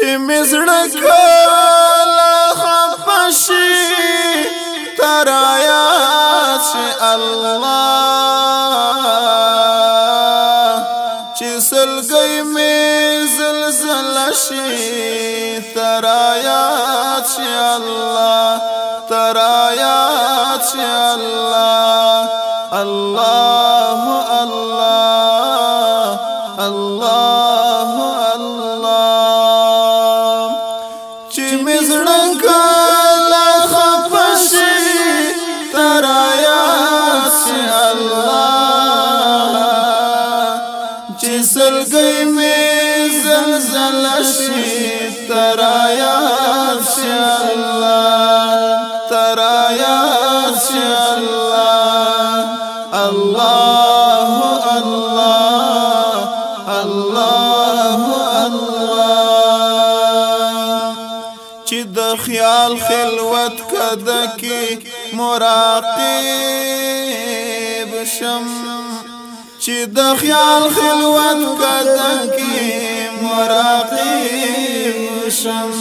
چې مزړه کله خپشي ترایا چې الله چې سلګي مې زلزله ترایا چې الله ترایا چې الله الله يا الله الله الله الله خیال خلوت کده مراقب شم چی د خیال خلوت کده مراقب شم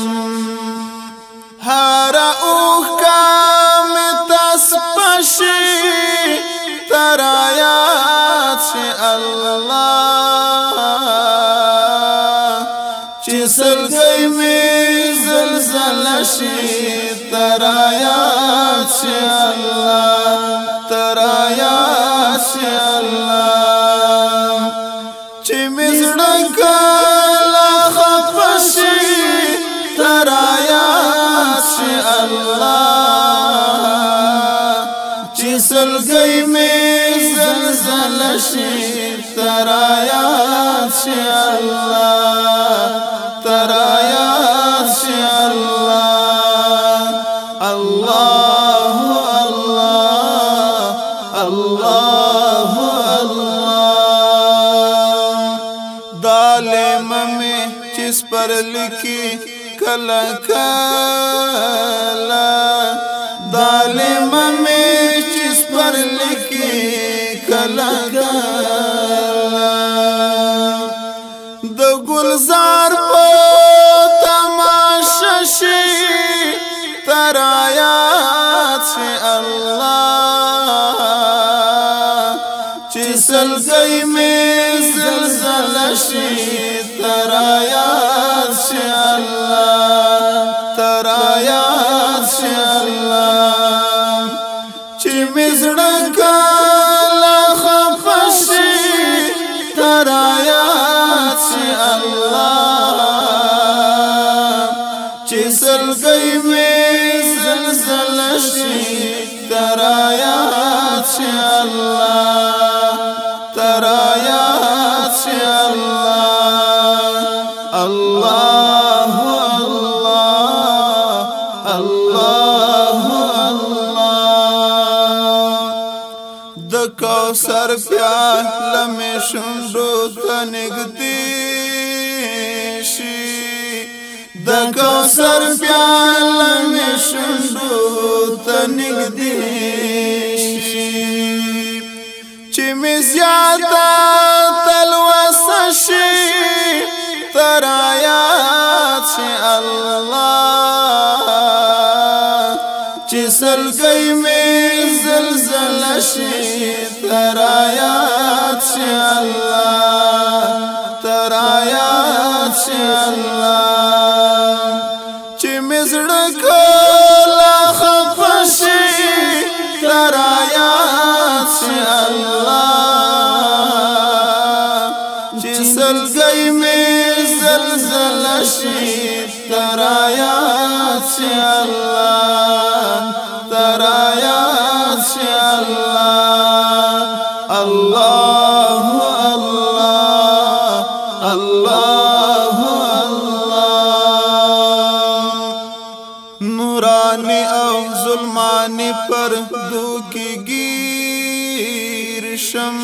هر اوخ کام تس پشی تر آیات شی اللہ چی سلگئی می زلزل شی تر آیات شی اللہ تر آیات اللہ چسل گئی میں زلزل ترایا اللہ ترایا یا اللہ اللہ اللہ اللہ اللہ دال چس پر لکھی کلا کلا ظالم مې چې پر لکی کلا کلا د ګلزار په تماشا شي ترایات شي الله چې سلګي مې زلزلہ شي ترایات شي الله زړه کلا خفشي ترايات شي الله چې سلګي وي زلزل شي ترايات شي الله د کوثر پیاله مې شوندو ته نګدې شي د کوثر پیاله مې شوندو ته نګدې شي چې مې زیاته تلوسه شي ترایا چې الله چې سلګي مې زلزلہ راشي ترایات شي الله ترایات شي الله چې مزړه کلا خفشي ترایات شي الله شم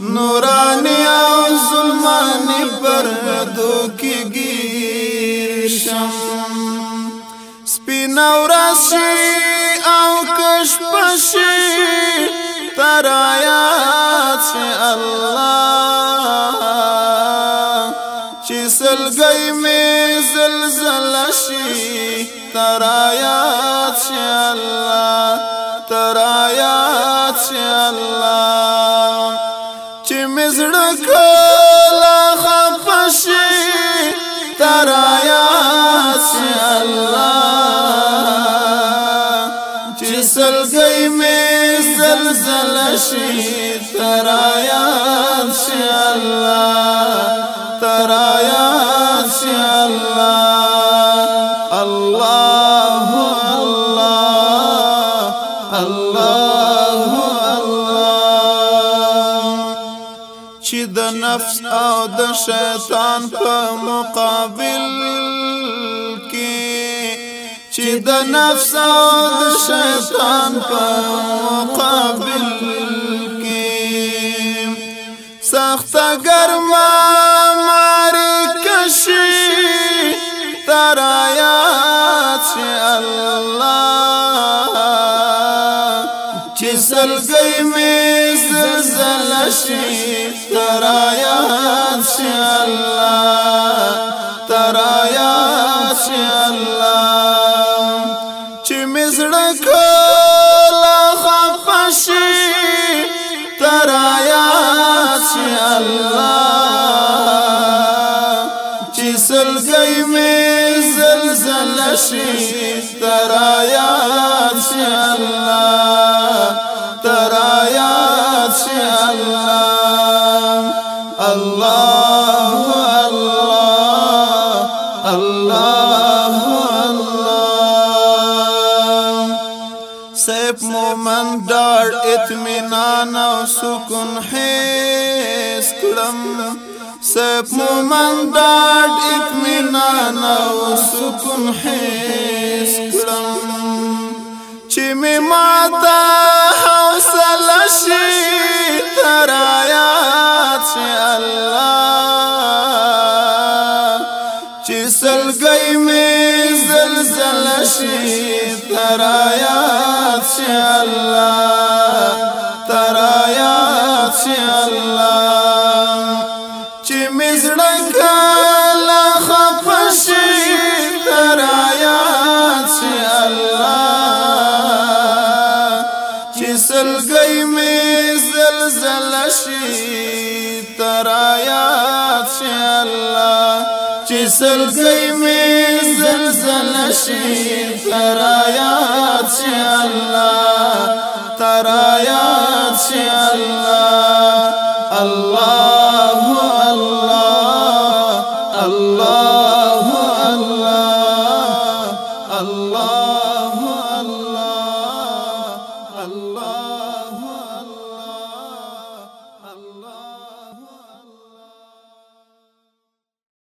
نورانی او زلمانی پردو کی گیر شم سپی نورسی او کش پشی تر آیات سے اللہ چی سلگئی میں زلزلشی تر آیات سے اللہ کلا خفشی ترایات شی الله چې سلګي مې زلزل شي ترایات شي الله ترایات شي چې د نفس او د شیطان په مقابل کې چې د نفس او د شیطان په مقابل کې سخت کشی تر آیات ترايات الله چی سلگی میں شي ترا یاد شي الله ترا یاد شي الله چې مزړه کلا خفشي ترا یاد شي الله چې سلګي مې زلزلہ شي ترا یاد شي الله الله الله الله الله سيف مومن دار اطمینان او سکون هیڅ کړم سيف مومن دار اطمینان او سکون هیڅ کړم چې می ماته شي ترایات شي الله چې سلګي مې زلزل شي ترایات شي الله ترایات شي الله چې مزړه اللہ چسلئی میں زلزل شی ترایات یاد اللہ ترایات یاد اللہ اللہ